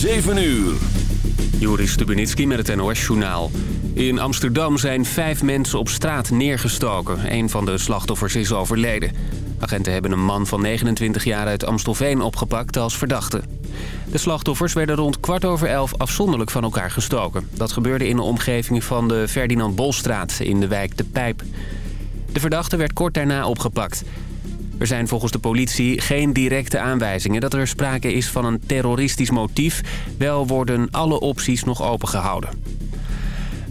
7 uur. Joris Stubenitski met het NOS-journaal. In Amsterdam zijn vijf mensen op straat neergestoken. Een van de slachtoffers is overleden. Agenten hebben een man van 29 jaar uit Amstelveen opgepakt als verdachte. De slachtoffers werden rond kwart over elf afzonderlijk van elkaar gestoken. Dat gebeurde in de omgeving van de Ferdinand Bolstraat in de wijk De Pijp. De verdachte werd kort daarna opgepakt. Er zijn volgens de politie geen directe aanwijzingen dat er sprake is van een terroristisch motief. Wel worden alle opties nog opengehouden.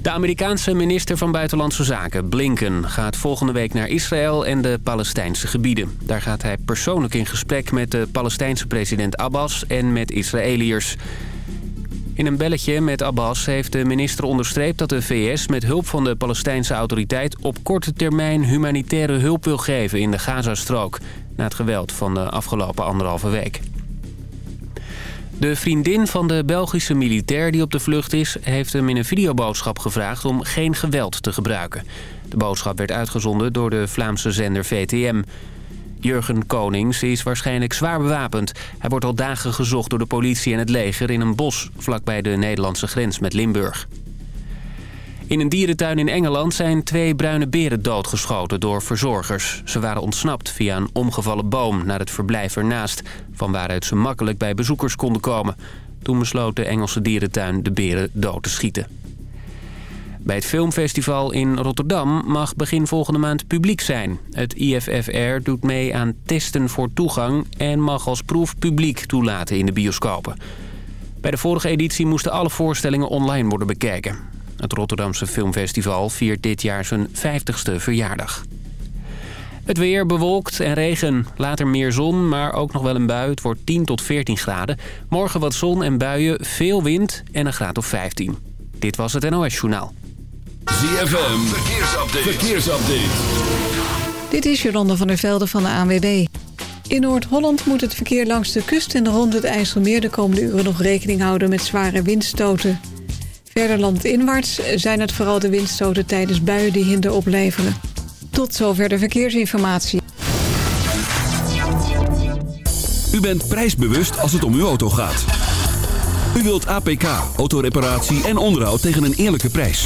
De Amerikaanse minister van Buitenlandse Zaken, Blinken, gaat volgende week naar Israël en de Palestijnse gebieden. Daar gaat hij persoonlijk in gesprek met de Palestijnse president Abbas en met Israëliërs. In een belletje met Abbas heeft de minister onderstreept dat de VS met hulp van de Palestijnse autoriteit op korte termijn humanitaire hulp wil geven in de Gazastrook na het geweld van de afgelopen anderhalve week. De vriendin van de Belgische militair die op de vlucht is... heeft hem in een videoboodschap gevraagd om geen geweld te gebruiken. De boodschap werd uitgezonden door de Vlaamse zender VTM. Jurgen Konings is waarschijnlijk zwaar bewapend. Hij wordt al dagen gezocht door de politie en het leger in een bos... vlakbij de Nederlandse grens met Limburg. In een dierentuin in Engeland zijn twee bruine beren doodgeschoten door verzorgers. Ze waren ontsnapt via een omgevallen boom naar het verblijf ernaast... van waaruit ze makkelijk bij bezoekers konden komen. Toen besloot de Engelse dierentuin de beren dood te schieten. Bij het filmfestival in Rotterdam mag begin volgende maand publiek zijn. Het IFFR doet mee aan testen voor toegang... en mag als proef publiek toelaten in de bioscopen. Bij de vorige editie moesten alle voorstellingen online worden bekeken. Het Rotterdamse Filmfestival viert dit jaar zijn 50ste verjaardag. Het weer bewolkt en regen. Later meer zon, maar ook nog wel een bui. Het wordt 10 tot 14 graden. Morgen wat zon en buien, veel wind en een graad of 15. Dit was het NOS Journaal. ZFM, verkeersupdate. verkeersupdate. Dit is Jolanda van der Velde van de ANWB. In Noord-Holland moet het verkeer langs de kust en rond het IJsselmeer... de komende uren nog rekening houden met zware windstoten. Verder landinwaarts zijn het vooral de windstoten tijdens buien die hinder opleveren. Tot zover de verkeersinformatie. U bent prijsbewust als het om uw auto gaat. U wilt APK, autoreparatie en onderhoud tegen een eerlijke prijs.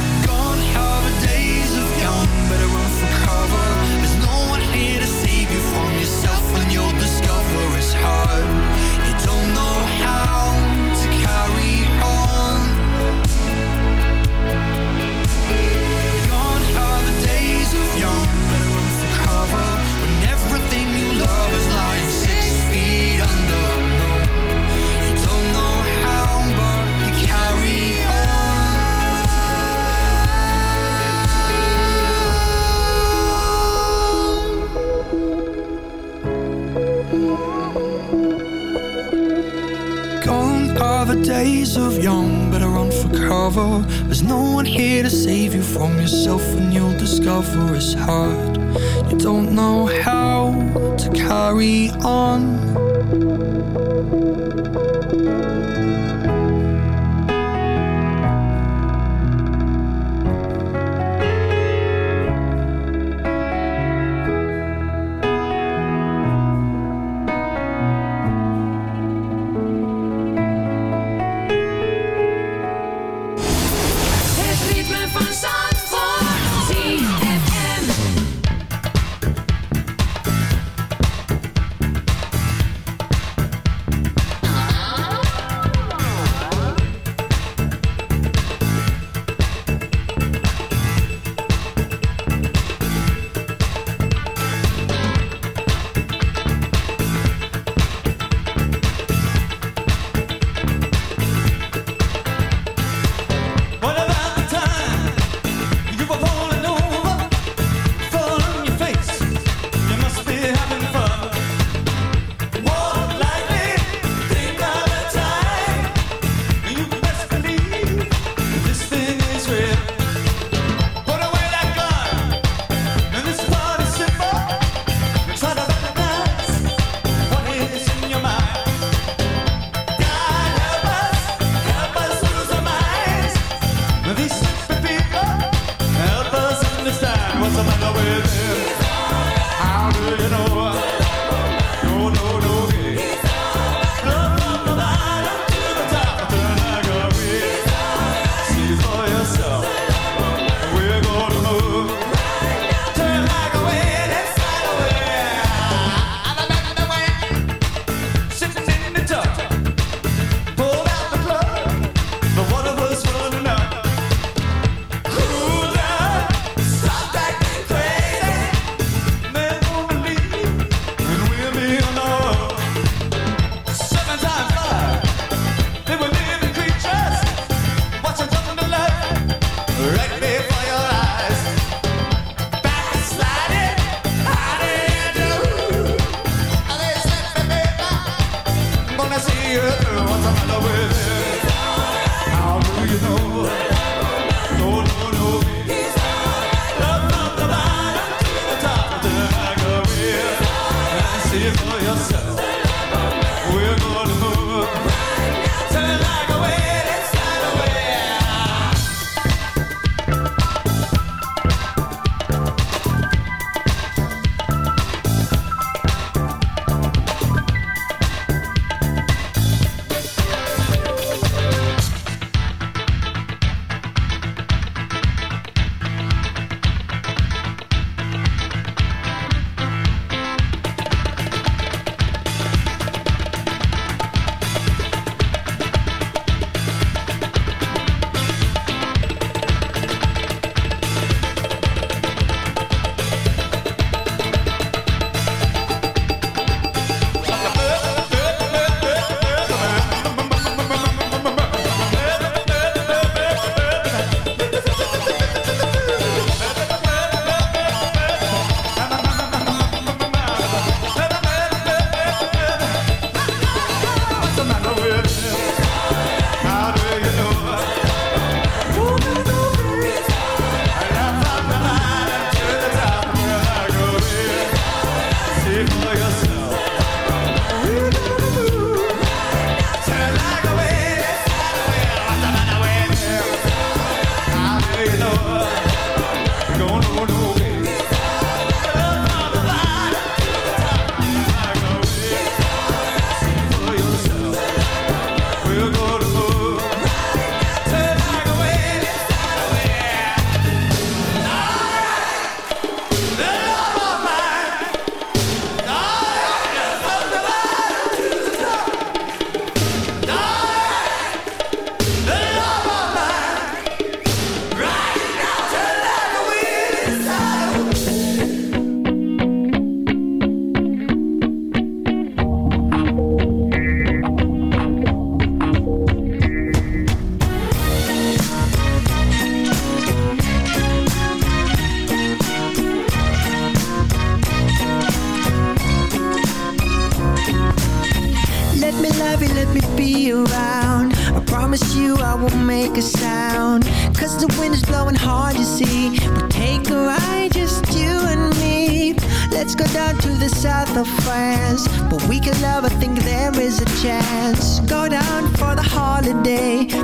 Hard. You don't know how No one here to save you from yourself, and you'll discover it's hard. You don't know how to carry on. living.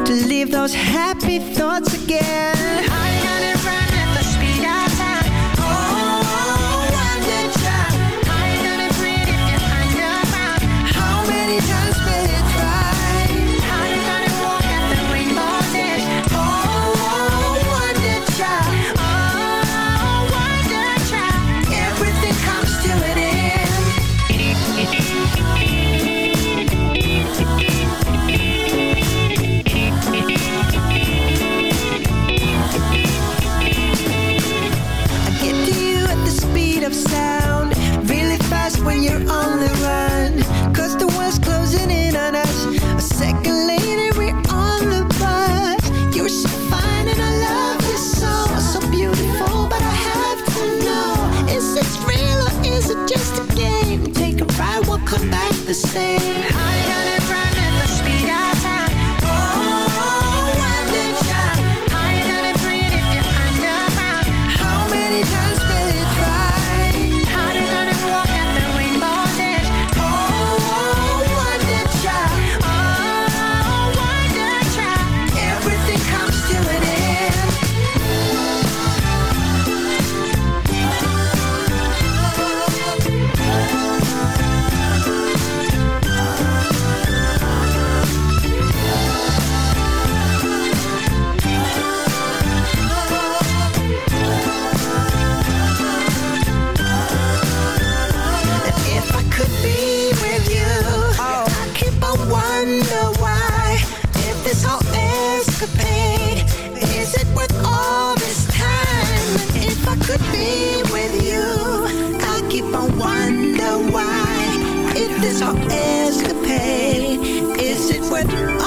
to live those happy thoughts again. see this whole escapade? Is it worth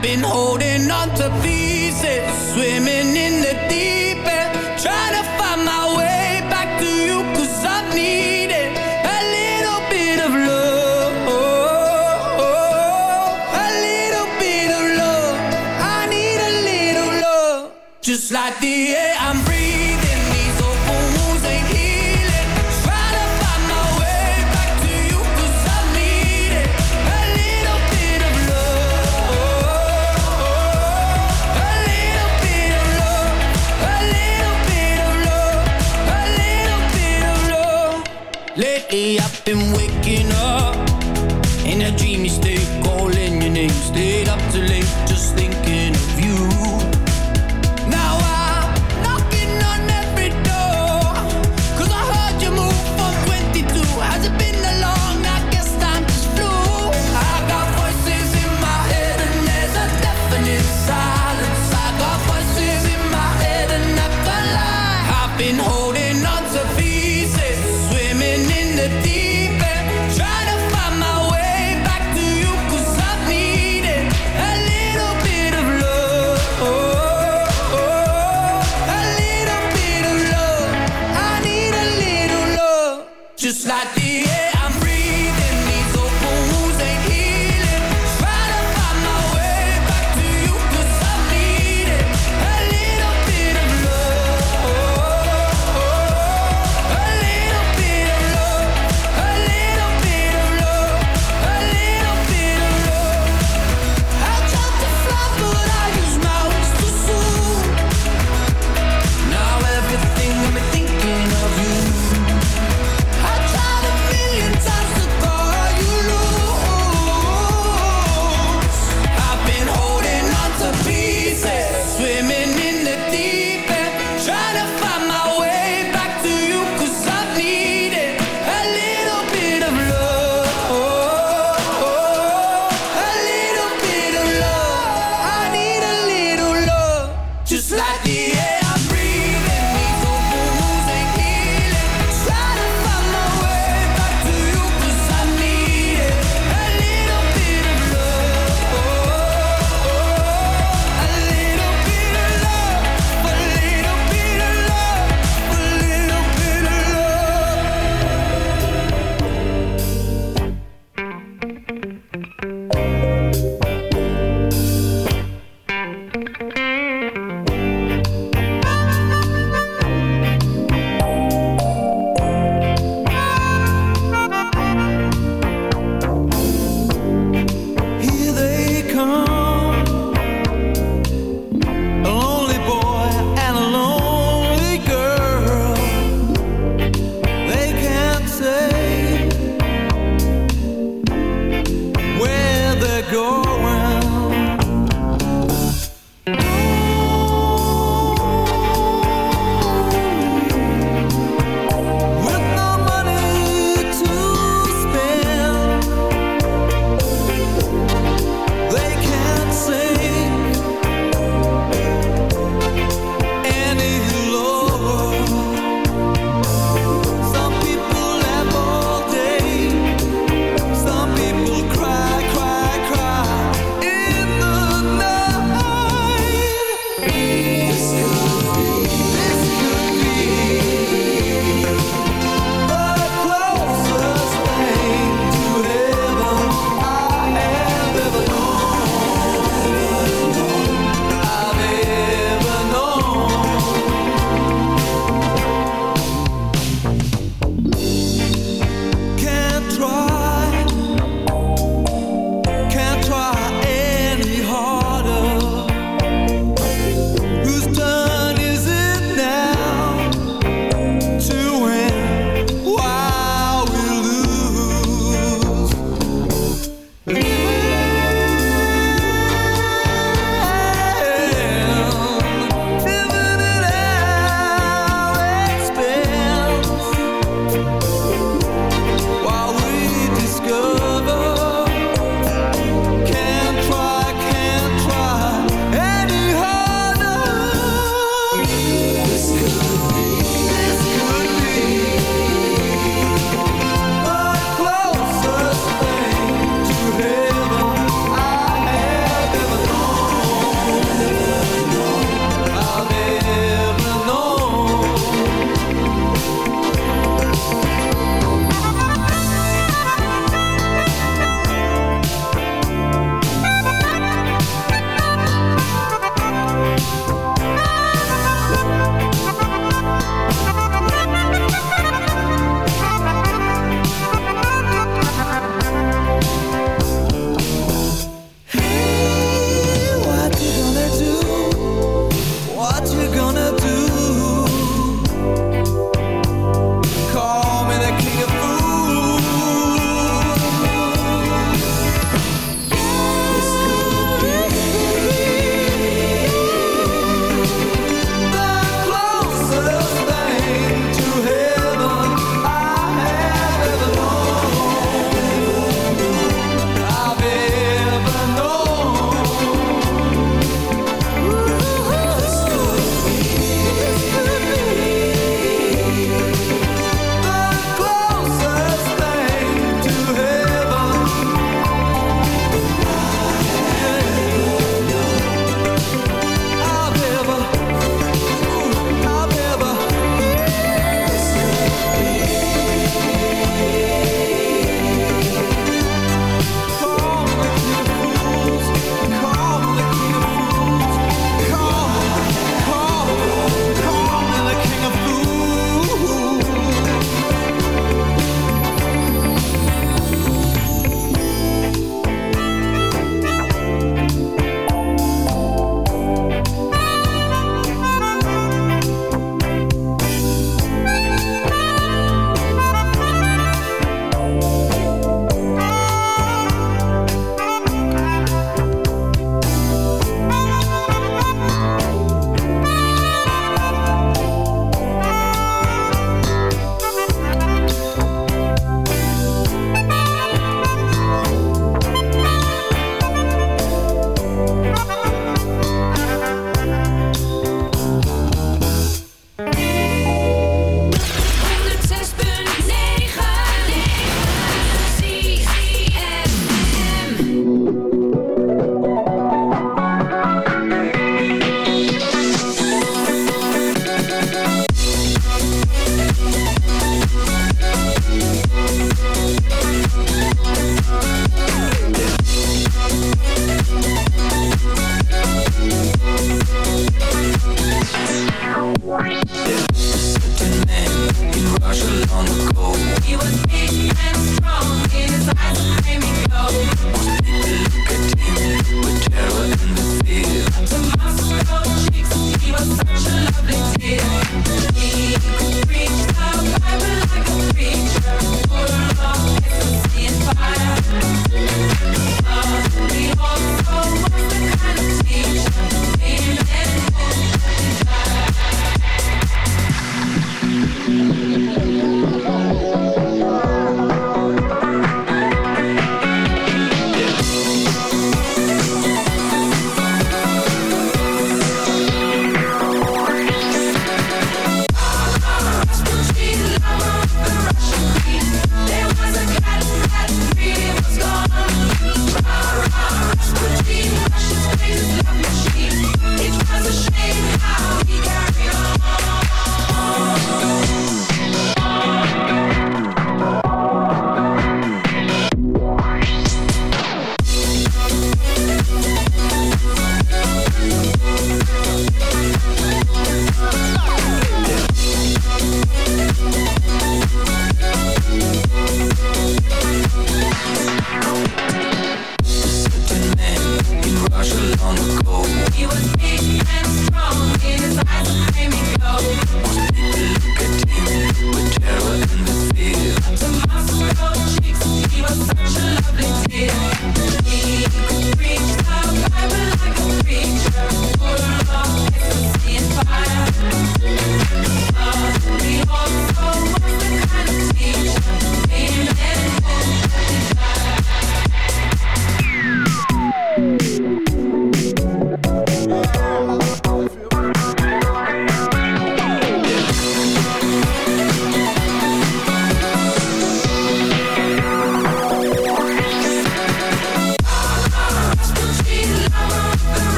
I've been holding on to pieces, swimming in the deep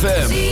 ZFM.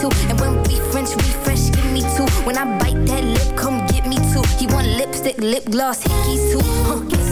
to. And when we French, we fresh, give me two. When I bite that lip, come get me two. You want lipstick, lip gloss, hickeys too. Huh,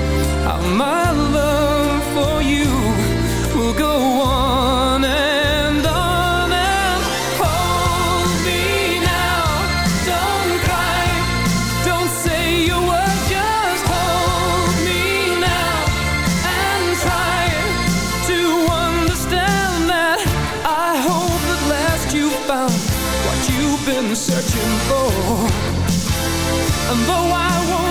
How my love for you will go on and on hold me now. Don't cry, don't say a word, just hold me now and try to understand that I hope at last you found what you've been searching for. And though I won't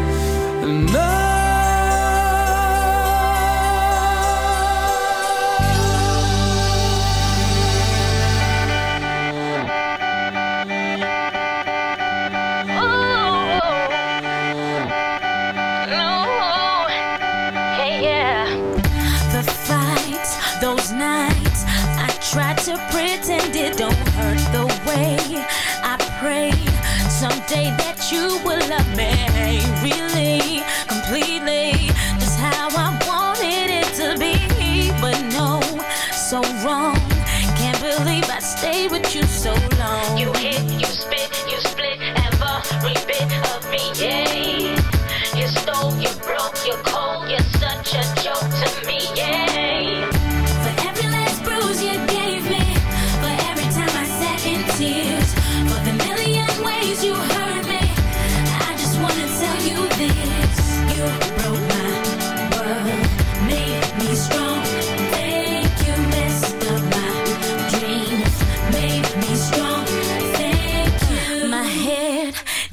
you will love me really, completely, just how I wanted it to be. But no, so wrong. Can't believe I stayed with you so long. You hit, you spit, you split every bit of me, yeah. You stole, you broke, you're cold, you're such a joke to me, yeah. For every last bruise you gave me, for every time I sat in tears, for the million ways you hurt